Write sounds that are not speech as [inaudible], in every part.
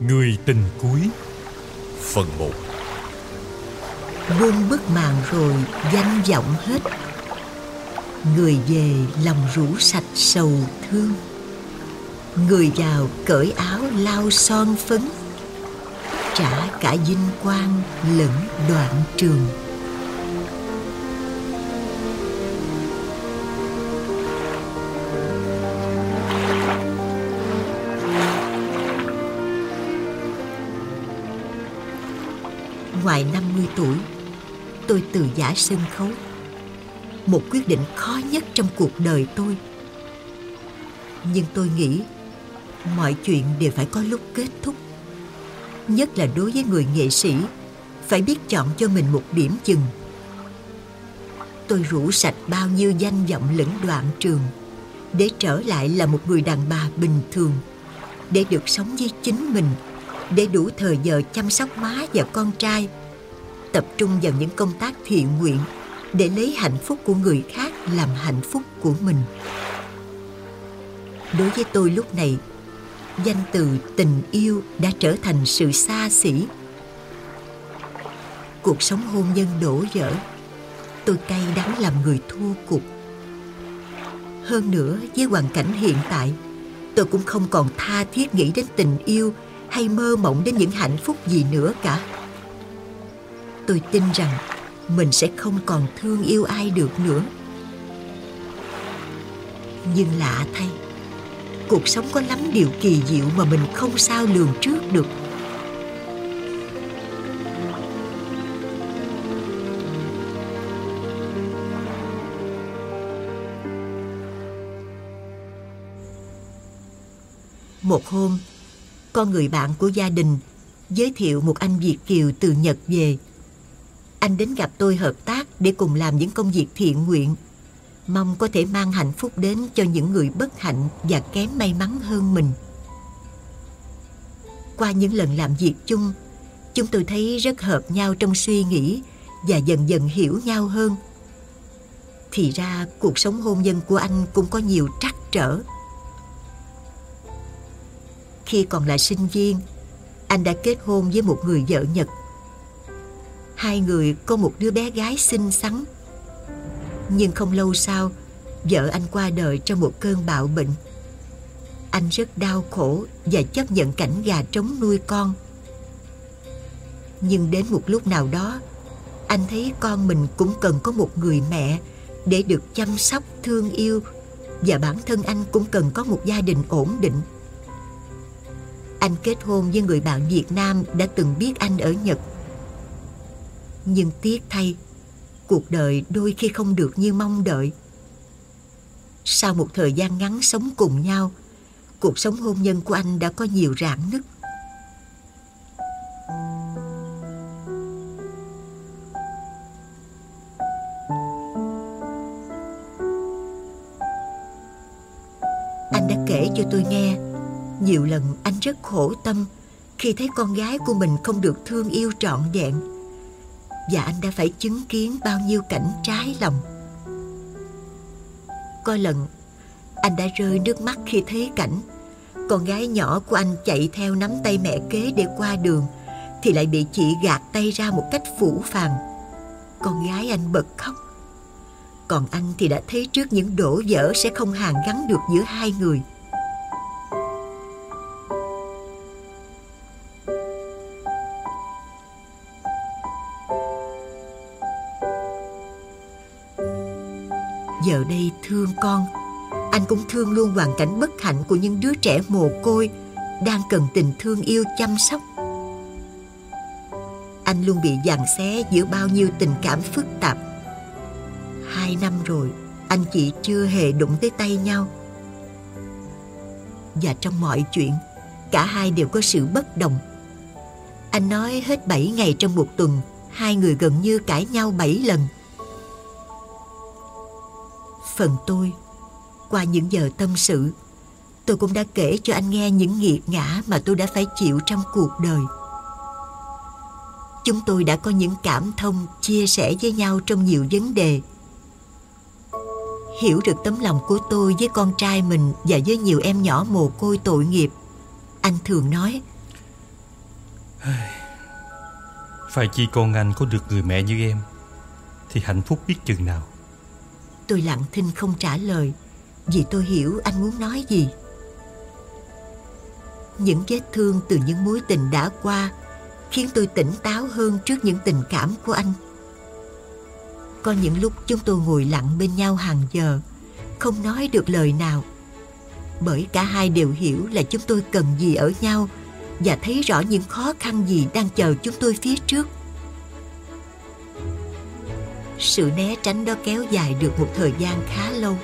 Người tình cuối, Phần 1 Buông bức màn rồi danh vọng hết. Người về lòng rũ sạch sầu thương. Người vào cởi áo lao son phấn. Trả cả vinh quang lẫn đoạn trường. Tuổi, Tôi từ giả sân khấu. Một quyết định khó nhất trong cuộc đời tôi. Nhưng tôi nghĩ Mọi chuyện đều phải có lúc kết thúc. Nhất là đối với người nghệ sĩ, Phải biết chọn cho mình một điểm chừng. Tôi rủ sạch bao nhiêu danh vọng lẫn đoạn trường Để trở lại là một người đàn bà bình thường, Để được sống với chính mình, để đủ thời giờ chăm sóc má và con trai tập trung vào những công tác thiện nguyện để lấy hạnh phúc của người khác làm hạnh phúc của mình. Đối với tôi lúc này, danh từ tình yêu đã trở thành sự xa xỉ. Cuộc sống hôn nhân đổ vỡ tôi cay đắng làm người thua cuộc. Hơn nữa, với hoàn cảnh hiện tại, tôi cũng không còn tha thiết nghĩ đến tình yêu hay mơ mộng đến những hạnh phúc gì nữa cả tôi tin rằng mình sẽ không còn thương yêu ai được nữa nhưng lạ thay, cuộc sống có lắm điều kỳ diệu mà mình không sao lường trước được một hôm, con người bạn của gia đình giới thiệu một anh Việt Kiều từ Nhật về. Anh đến gặp tôi hợp tác để cùng làm những công việc thiện nguyện. Mong có thể mang hạnh phúc đến cho những người bất hạnh và kém may mắn hơn mình. Qua những lần làm việc chung, chúng tôi thấy rất hợp nhau trong suy nghĩ và dần dần hiểu nhau hơn. Thì ra cuộc sống hôn nhân của anh cũng có nhiều trắc trở. Khi còn là sinh viên, anh đã kết hôn với một người vợ Nhật. Hai người có một đứa bé gái xinh xắn. Nhưng không lâu sau, vợ anh qua đời trong một cơn bạo bệnh. Anh rất đau khổ và chấp nhận cảnh gà trống nuôi con. Nhưng đến một lúc nào đó, anh thấy con mình cũng cần có một người mẹ để được chăm sóc, thương yêu và bản thân anh cũng cần có một gia đình ổn định. Anh kết hôn với người bạn Việt Nam đã từng biết anh ở Nhật. Nhưng tiếc thay, cuộc đời đôi khi không được như mong đợi. Sau một thời gian ngắn sống cùng nhau, cuộc sống hôn nhân của anh đã có nhiều rạn nứt. Anh đã kể cho tôi nghe nhiều lần anh rất khổ tâm khi thấy con gái của mình không được thương yêu trọn vẹn và anh đã phải chứng kiến bao nhiêu cảnh trái lòng. Có lần, anh đã rơi nước mắt khi thấy cảnh. Con gái nhỏ của anh chạy theo nắm tay mẹ kế để qua đường, thì lại bị chị gạt tay ra một cách phủ phàng. Con gái anh bật khóc. Còn anh thì đã thấy trước những đổ vỡ sẽ không hàn gắn được giữa hai người. Giờ đây thương con. Anh cũng thương luôn hoàn cảnh bất hạnh của những đứa trẻ mồ côi đang cần tình thương yêu chăm sóc. Anh luôn bị giằng xé giữa bao nhiêu tình cảm phức tạp. Hai năm rồi, anh chị chưa hề đụng tới tay nhau. Và trong mọi chuyện, cả hai đều có sự bất đồng. Anh nói hết bảy ngày trong một tuần, hai người gần như cãi nhau bảy lần phần tôi. Qua những giờ tâm sự, tôi cũng đã kể cho anh nghe những nghiệt ngã mà tôi đã phải chịu trong cuộc đời. Chúng tôi đã có những cảm thông chia sẻ với nhau trong nhiều vấn đề. Hiểu được tấm lòng của tôi với con trai mình và với nhiều em nhỏ mồ côi tội nghiệp, anh thường nói, Phải chi con anh có được người mẹ như em, Thì hạnh phúc biết chừng nào. Tôi lặng thinh không trả lời, Vì tôi hiểu anh muốn nói gì. Những vết thương từ những mối tình đã qua Khiến tôi tỉnh táo hơn trước những tình cảm của anh. Có những lúc chúng tôi ngồi lặng bên nhau hàng giờ, Không nói được lời nào. Bởi cả hai đều hiểu là chúng tôi cần gì ở nhau Và thấy rõ những khó khăn gì đang chờ chúng tôi phía trước sự né tránh đó kéo dài được một thời gian khá lâu.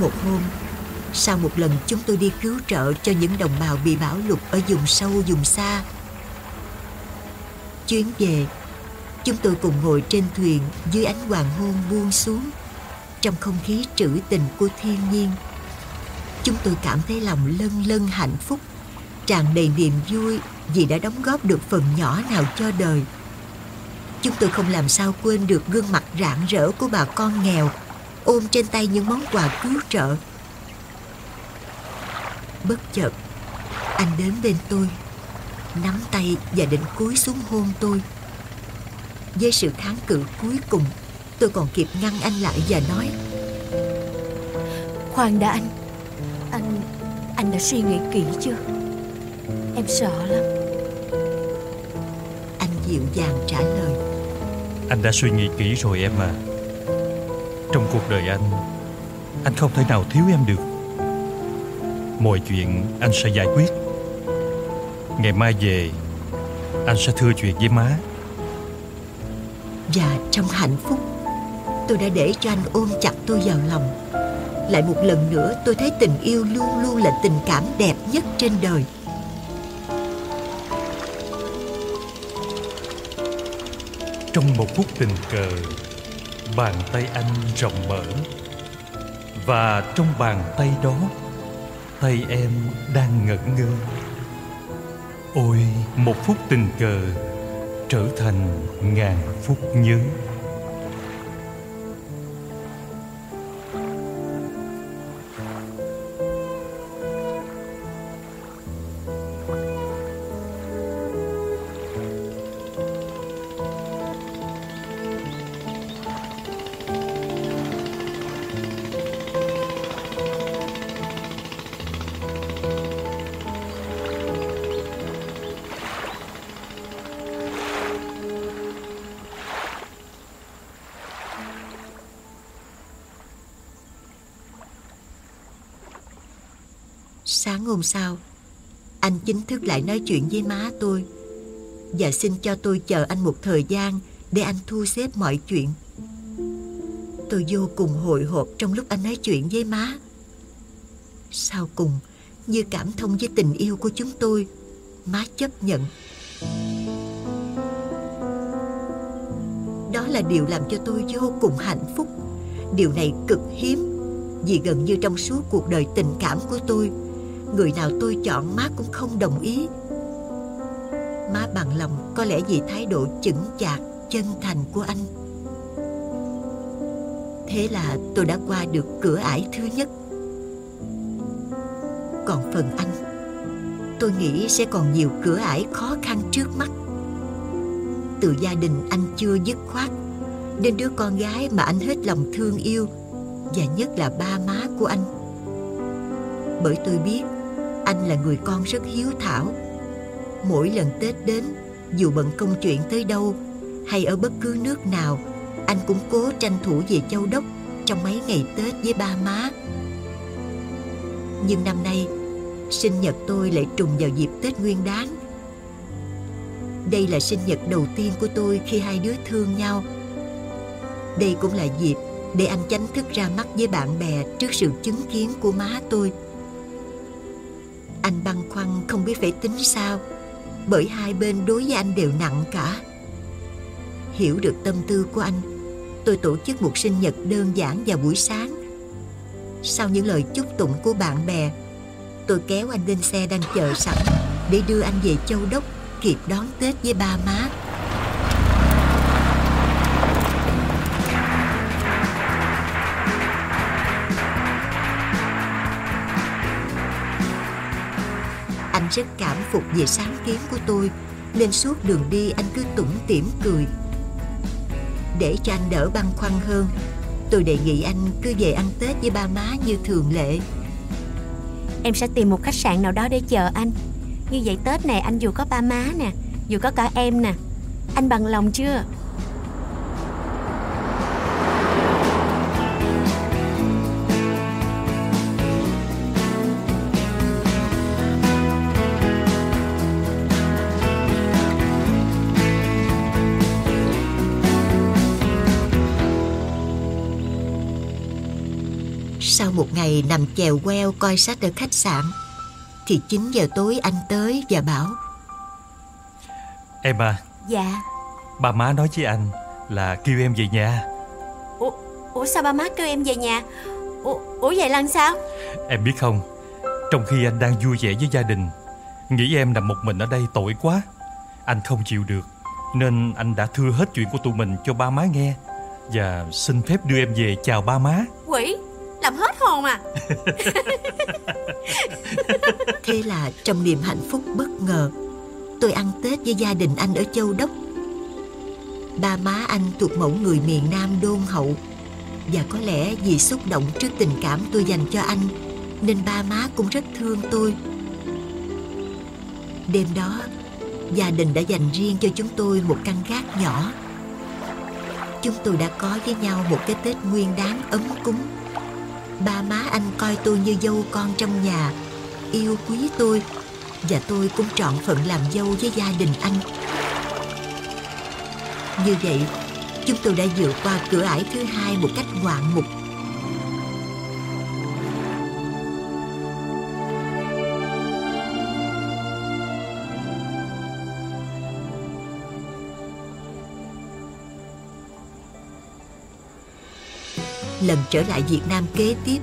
Một hôm, sau một lần chúng tôi đi cứu trợ cho những đồng bào bị bão lụt ở vùng sâu, vùng xa, chuyến về, chúng tôi cùng ngồi trên thuyền dưới ánh hoàng hôn buông xuống trong không khí trữ tình của thiên nhiên chúng tôi cảm thấy lòng lân lân hạnh phúc, tràn đầy niềm vui vì đã đóng góp được phần nhỏ nào cho đời. Chúng tôi không làm sao quên được gương mặt rạng rỡ của bà con nghèo, ôm trên tay những món quà cứu trợ. Bất chợt, anh đến bên tôi, nắm tay và định cúi xuống hôn tôi. Với sự kháng cự cuối cùng, tôi còn kịp ngăn anh lại và nói, khoan đã anh. Anh đã suy nghĩ kỹ chưa? Em sợ lắm. Anh dịu dàng trả lời. Anh đã suy nghĩ kỹ rồi em à. Trong cuộc đời anh Anh không thể nào thiếu em được. Mọi chuyện anh sẽ giải quyết. Ngày mai về Anh sẽ thưa chuyện với má. Và trong hạnh phúc Tôi đã để cho anh ôm chặt tôi vào lòng lại một lần nữa, tôi thấy tình yêu luôn luôn là tình cảm đẹp nhất trên đời. Trong một phút tình cờ, bàn tay anh rộng mở. Và trong bàn tay đó, tay em đang ngẩn ngơ. Ôi, một phút tình cờ trở thành ngàn phút nhớ. Sáng hôm sau. Anh chính thức lại nói chuyện với má tôi. Và xin cho tôi chờ anh một thời gian Để anh thu xếp mọi chuyện. Tôi vô cùng hồi hộp trong lúc anh nói chuyện với má. Sau cùng, Như cảm thông với tình yêu của chúng tôi, Má chấp nhận. Đó là điều làm cho tôi vô cùng hạnh phúc. Điều này cực hiếm, Vì gần như trong suốt cuộc đời tình cảm của tôi Người nào tôi chọn má cũng không đồng ý. Má bằng lòng có lẽ vì thái độ chững chạc, chân thành của anh. Thế là tôi đã qua được cửa ải thứ nhất. Còn phần anh Tôi nghĩ sẽ còn nhiều cửa ải khó khăn trước mắt. Từ gia đình anh chưa dứt khoát Đến đứa con gái mà anh hết lòng thương yêu Và nhất là ba má của anh. Bởi tôi biết anh là người con rất hiếu thảo. Mỗi lần tết đến, dù bận công chuyện tới đâu hay ở bất cứ nước nào, anh cũng cố tranh thủ về châu đốc trong mấy ngày tết với ba má. Nhưng năm nay, sinh nhật tôi lại trùng vào dịp tết nguyên đáng đây là sinh nhật đầu tiên của tôi khi hai đứa thương nhau. Đây cũng là dịp để anh chánh thức ra mắt với bạn bè trước sự chứng kiến của má tôi anh băn khoăn không biết phải tính sao, Bởi hai bên đối với anh đều nặng cả. Hiểu được tâm tư của anh, Tôi tổ chức một sinh nhật đơn giản vào buổi sáng. Sau những lời chúc tụng của bạn bè, Tôi kéo anh lên xe đang chờ sẵn Để đưa anh về Châu Đốc Kịp đón Tết với ba má. Rất cảm phục về sáng kiến của tôi, Nên suốt đường đi anh cứ tủm tỉm cười. Để cho anh đỡ băn khoăn hơn, Tôi đề nghị anh cứ về ăn Tết với ba má như thường lệ. Em sẽ tìm một khách sạn nào đó để chờ anh. Như vậy Tết này anh dù có ba má nè, Dù có cả em nè, Anh bằng lòng chưa? Ngày nằm chèo queo coi sách ở khách sạn Thì 9 giờ tối anh tới và bảo Em à Dạ. Ba má nói với anh là kêu em về nhà. Ủa, ủa sao ba má kêu em về nhà? Ủa, ủa vậy là sao? Em biết không Trong khi anh đang vui vẻ với gia đình Nghĩ em nằm một mình ở đây tội quá. Anh không chịu được Nên anh đã thưa hết chuyện của tụi mình cho ba má nghe Và xin phép đưa em về chào ba má. Quỷ hồn à? [laughs] Thế là trong niềm hạnh phúc bất ngờ, Tôi ăn Tết với gia đình anh ở Châu Đốc. Ba má anh thuộc mẫu người miền Nam đôn hậu, Và có lẽ vì xúc động trước tình cảm tôi dành cho anh, Nên ba má cũng rất thương tôi. Đêm đó, Gia đình đã dành riêng cho chúng tôi một căn gác nhỏ. Chúng tôi đã có với nhau một cái Tết nguyên đáng ấm cúng. Ba má anh coi tôi như dâu con trong nhà. Yêu quý tôi, Và tôi cũng trọn phận làm dâu với gia đình anh. Như vậy, Chúng tôi đã vượt qua cửa ải thứ hai một cách ngoạn mục. Lần trở lại Việt Nam kế tiếp.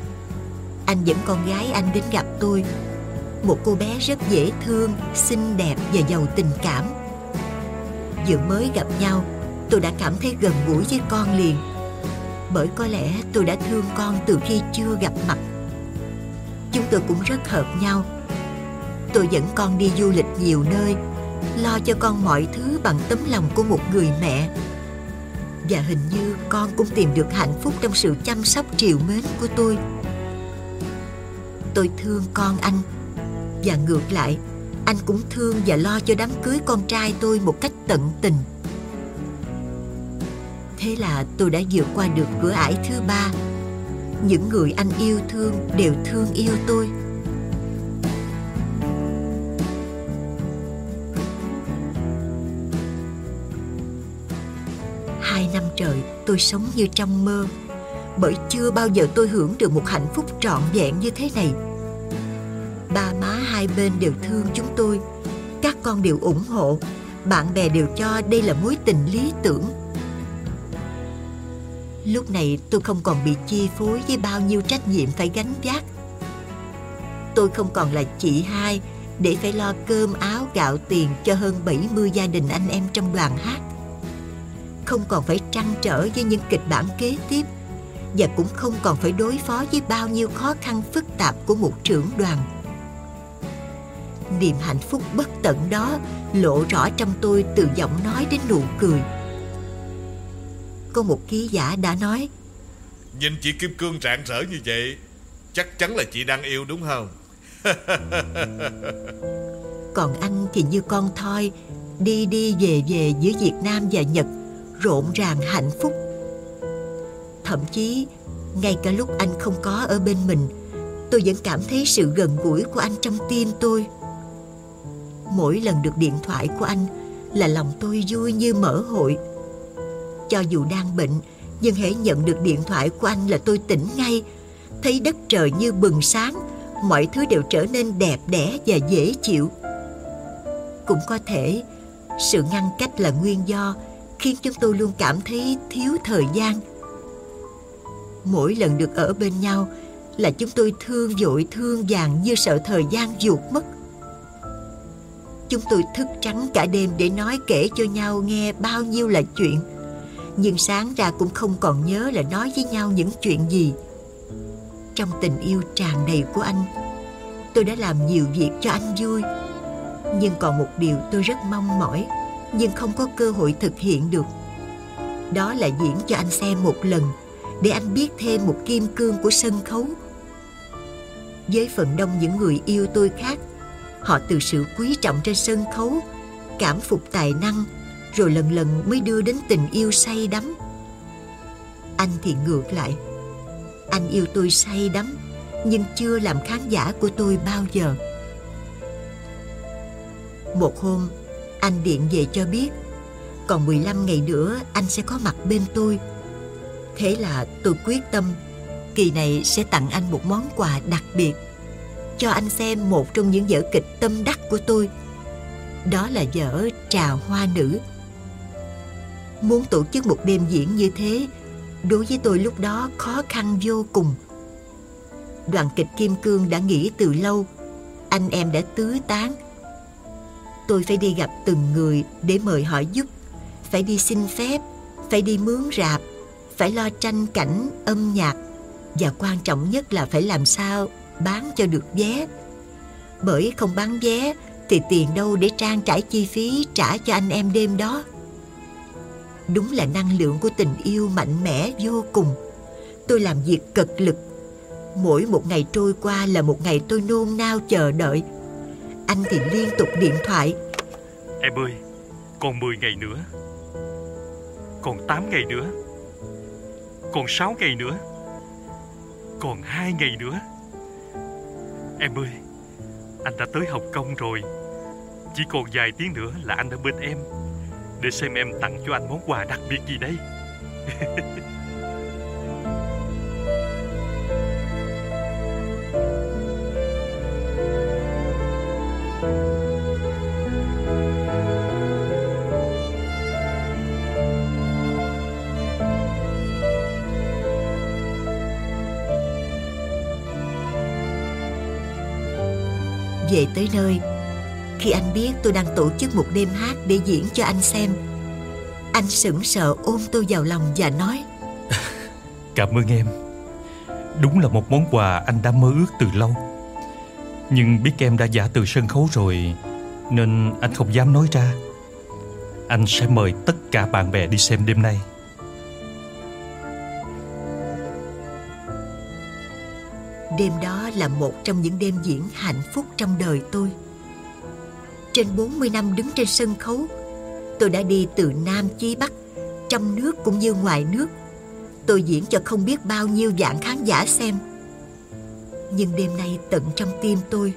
Anh dẫn con gái anh đến gặp tôi. Một cô bé rất dễ thương, xinh đẹp và giàu tình cảm. Vừa mới gặp nhau Tôi đã cảm thấy gần gũi với con liền. Bởi có lẽ tôi đã thương con từ khi chưa gặp mặt. Chúng tôi cũng rất hợp nhau. Tôi dẫn con đi du lịch nhiều nơi Lo cho con mọi thứ bằng tấm lòng của một người mẹ và hình như con cũng tìm được hạnh phúc trong sự chăm sóc triều mến của tôi. Tôi thương con anh. Và ngược lại, anh cũng thương và lo cho đám cưới con trai tôi một cách tận tình. Thế là tôi đã vượt qua được cửa ải thứ ba. Những người anh yêu thương đều thương yêu tôi. Tôi sống như trong mơ. Bởi chưa bao giờ tôi hưởng được một hạnh phúc trọn vẹn như thế này. Ba má hai bên đều thương chúng tôi. Các con đều ủng hộ. Bạn bè đều cho đây là mối tình lý tưởng. Lúc này tôi không còn bị chi phối với bao nhiêu trách nhiệm phải gánh vác. Tôi không còn là chị hai để phải lo cơm áo gạo tiền cho hơn 70 gia đình anh em trong đoàn hát không còn phải trăn trở với những kịch bản kế tiếp và cũng không còn phải đối phó với bao nhiêu khó khăn phức tạp của một trưởng đoàn. Niềm hạnh phúc bất tận đó lộ rõ trong tôi từ giọng nói đến nụ cười. Có một ký giả đã nói Nhìn chị Kim Cương rạng rỡ như vậy Chắc chắn là chị đang yêu đúng không? [laughs] Còn anh thì như con thoi đi đi về về giữa việt nam và nhật rộn ràng hạnh phúc. Thậm chí, ngay cả lúc anh không có ở bên mình, tôi vẫn cảm thấy sự gần gũi của anh trong tim tôi. Mỗi lần được điện thoại của anh là lòng tôi vui như mở hội. Cho dù đang bệnh, nhưng hễ nhận được điện thoại của anh là tôi tỉnh ngay, thấy đất trời như bừng sáng, mọi thứ đều trở nên đẹp đẽ và dễ chịu. Cũng có thể, sự ngăn cách là nguyên do khiến chúng tôi luôn cảm thấy thiếu thời gian. Mỗi lần được ở bên nhau là chúng tôi thương dội thương vàng như sợ thời gian vụt mất. Chúng tôi thức trắng cả đêm để nói kể cho nhau nghe bao nhiêu là chuyện, nhưng sáng ra cũng không còn nhớ là nói với nhau những chuyện gì. Trong tình yêu tràn đầy của anh, tôi đã làm nhiều việc cho anh vui, Nhưng còn một điều tôi rất mong mỏi. Nhưng không có cơ hội thực hiện được. Đó là diễn cho anh xem một lần, Để anh biết thêm một kim cương của sân khấu. Với phần đông những người yêu tôi khác, Họ từ sự quý trọng trên sân khấu, Cảm phục tài năng, Rồi lần lần mới đưa đến tình yêu say đắm. Anh thì ngược lại, Anh yêu tôi say đắm, Nhưng chưa làm khán giả của tôi bao giờ. Một hôm anh điện về cho biết Còn 15 ngày nữa anh sẽ có mặt bên tôi Thế là tôi quyết tâm Kỳ này sẽ tặng anh một món quà đặc biệt cho anh xem một trong những vở kịch tâm đắc của tôi. Đó là vở Trà Hoa Nữ. Muốn tổ chức một đêm diễn như thế, đối với tôi lúc đó khó khăn vô cùng. Đoàn kịch Kim Cương đã nghĩ từ lâu, anh em đã tứ tán. Tôi phải đi gặp từng người để mời họ giúp, phải đi xin phép, phải đi mướn rạp, phải lo tranh cảnh, âm nhạc và quan trọng nhất là phải làm sao bán cho được vé. Bởi không bán vé thì tiền đâu để trang trải chi phí trả cho anh em đêm đó. Đúng là năng lượng của tình yêu mạnh mẽ vô cùng. Tôi làm việc cực lực. Mỗi một ngày trôi qua là một ngày tôi nôn nao chờ đợi. Anh thì liên tục điện thoại. Em ơi, còn 10 ngày nữa. Còn 8 ngày nữa. Còn 6 ngày nữa. Còn 2 ngày nữa. Em ơi, anh đã tới Hồng Kông rồi. Chỉ còn vài tiếng nữa là anh ở bên em. Để xem em tặng cho anh món quà đặc biệt gì đây. [laughs] về tới nơi. Khi anh biết tôi đang tổ chức một đêm hát để diễn cho anh xem anh sững sờ ôm tôi vào lòng và nói [laughs] cảm ơn em. Đúng là một món quà anh đã mơ ước từ lâu. Nhưng biết em đã giả từ sân khấu rồi nên anh không dám nói ra. Anh sẽ mời tất cả bạn bè đi xem đêm nay. Đêm đó là một trong những đêm diễn hạnh phúc trong đời tôi. Trên 40 năm đứng trên sân khấu, tôi đã đi từ Nam chí Bắc, trong nước cũng như ngoài nước. Tôi diễn cho không biết bao nhiêu dạng khán giả xem. Nhưng đêm nay tận trong tim tôi,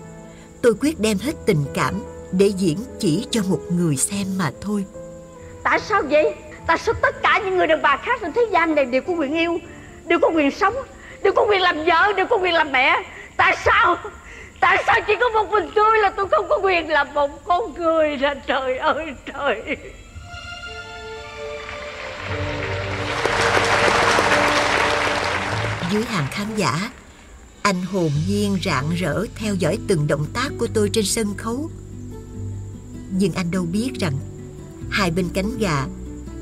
tôi quyết đem hết tình cảm để diễn chỉ cho một người xem mà thôi. Tại sao vậy? Tại sao tất cả những người đàn bà khác trên thế gian này đều có quyền yêu, đều có quyền sống, đều có quyền làm vợ đều có quyền làm mẹ Tại sao? Tại sao chỉ có một mình tôi là tôi không có quyền làm một con người là trời ơi, trời. Dưới hàng khán giả, Anh hồn nhiên rạng rỡ theo dõi từng động tác của tôi trên sân khấu. Nhưng anh đâu biết rằng, Hai bên cánh gà,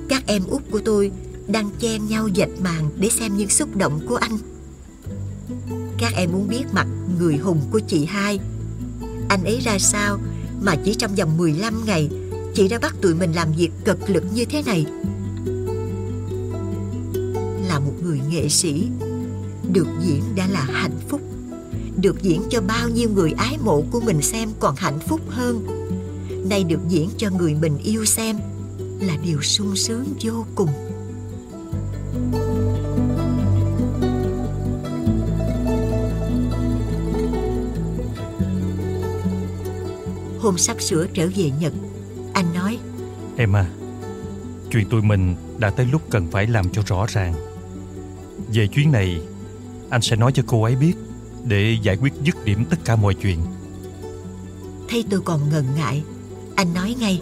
Các em út của tôi đang chen nhau dệt màn để xem những xúc động của anh các em muốn biết mặt người hùng của chị hai. Anh ấy ra sao Mà chỉ trong vòng 15 ngày, Chị đã bắt tụi mình làm việc cực lực như thế này? Là một người nghệ sĩ, Được diễn đã là hạnh phúc, Được diễn cho bao nhiêu người ái mộ của mình xem còn hạnh phúc hơn. Nay được diễn cho người mình yêu xem Là điều sung sướng vô cùng. Hôm sắp sửa trở về Nhật. Anh nói Em à Chuyện tụi mình đã tới lúc cần phải làm cho rõ ràng. Về chuyến này Anh sẽ nói cho cô ấy biết Để giải quyết dứt điểm tất cả mọi chuyện. Thấy tôi còn ngần ngại Anh nói ngay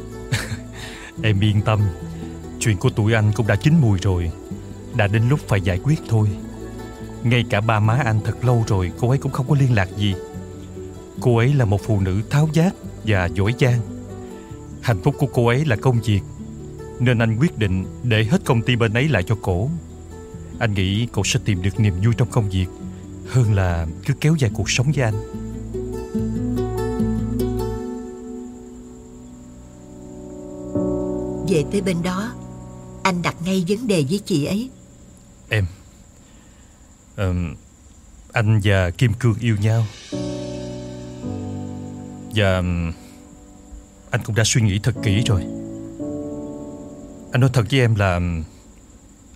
[laughs] Em yên tâm Chuyện của tụi anh cũng đã chín mùi rồi Đã đến lúc phải giải quyết thôi. Ngay cả ba má anh thật lâu rồi Cô ấy cũng không có liên lạc gì. Cô ấy là một phụ nữ tháo giác và giỏi giang. Hạnh phúc của cô ấy là công việc, nên anh quyết định để hết công ty bên ấy lại cho cổ. Anh nghĩ cô sẽ tìm được niềm vui trong công việc hơn là cứ kéo dài cuộc sống với anh. Về tới bên đó Anh đặt ngay vấn đề với chị ấy Em Ờm, Anh và Kim Cương yêu nhau Và Anh cũng đã suy nghĩ thật kỹ rồi. Anh nói thật với em là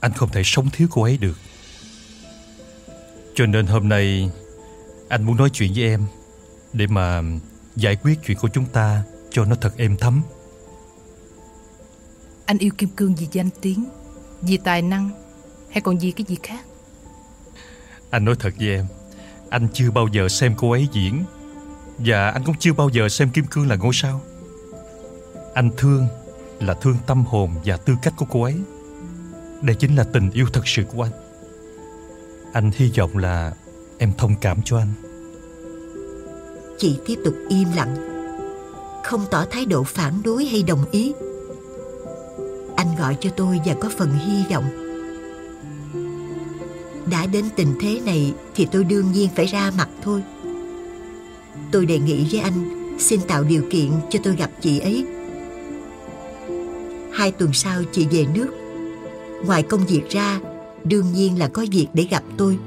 Anh không thể sống thiếu cô ấy được. Cho nên hôm nay Anh muốn nói chuyện với em Để mà giải quyết chuyện của chúng ta Cho nó thật êm thấm. Anh yêu Kim Cương vì danh tiếng Vì tài năng Hay còn vì cái gì khác? Anh nói thật với em Anh chưa bao giờ xem cô ấy diễn và anh cũng chưa bao giờ xem Kim Cương là ngôi sao. Anh thương là thương tâm hồn và tư cách của cô ấy. Đây chính là tình yêu thật sự của anh. Anh hy vọng là em thông cảm cho anh. Chị tiếp tục im lặng, Không tỏ thái độ phản đối hay đồng ý. Anh gọi cho tôi và có phần hy vọng. Đã đến tình thế này Thì tôi đương nhiên phải ra mặt thôi. Tôi đề nghị với anh, Xin tạo điều kiện cho tôi gặp chị ấy. Hai tuần sau, chị về nước. Ngoài công việc ra, Đương nhiên là có việc để gặp tôi.